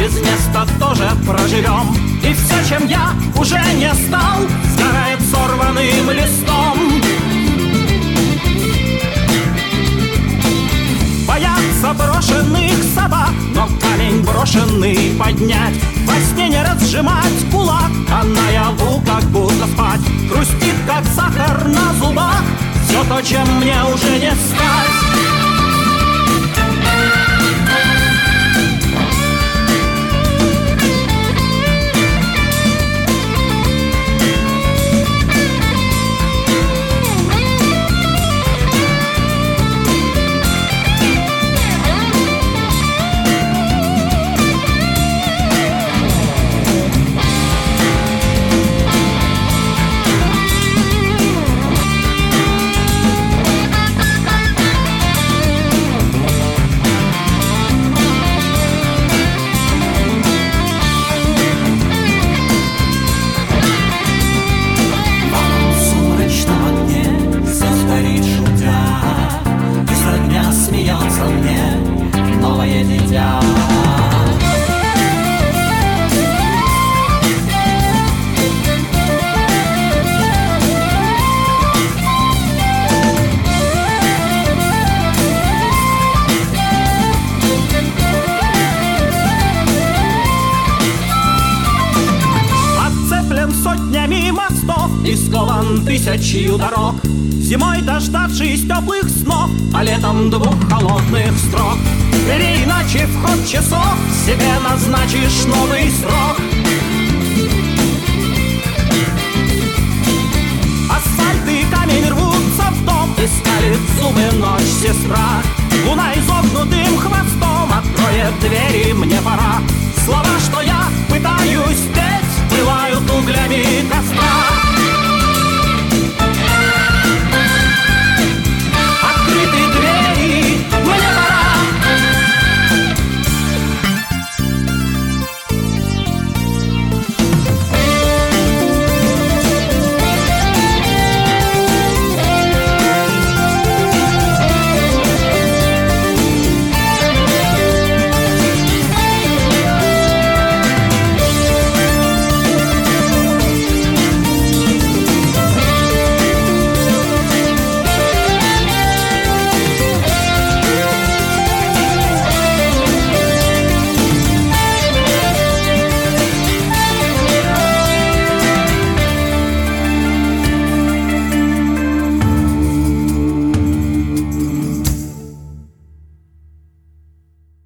без места тоже проживем. И все, чем я уже не стал, сгорает сорванным листом. Боятся брошенных собак, но камень брошенный поднять. Во сне не разжимать кулак, а наяву как будто спать. Хрустит, как сахар на зубах, все то, чем мне уже не стать скован тысячью дорог. Зимой дождавшись теплых снов А летом двух холодных строк. Или иначе в ход часов Себе назначишь новый срок. Асфальт и камень рвутся в дом Искалит зубы ночь сестра. Луна изогнутым хвостом Откроет двери, мне пора. Слова, что я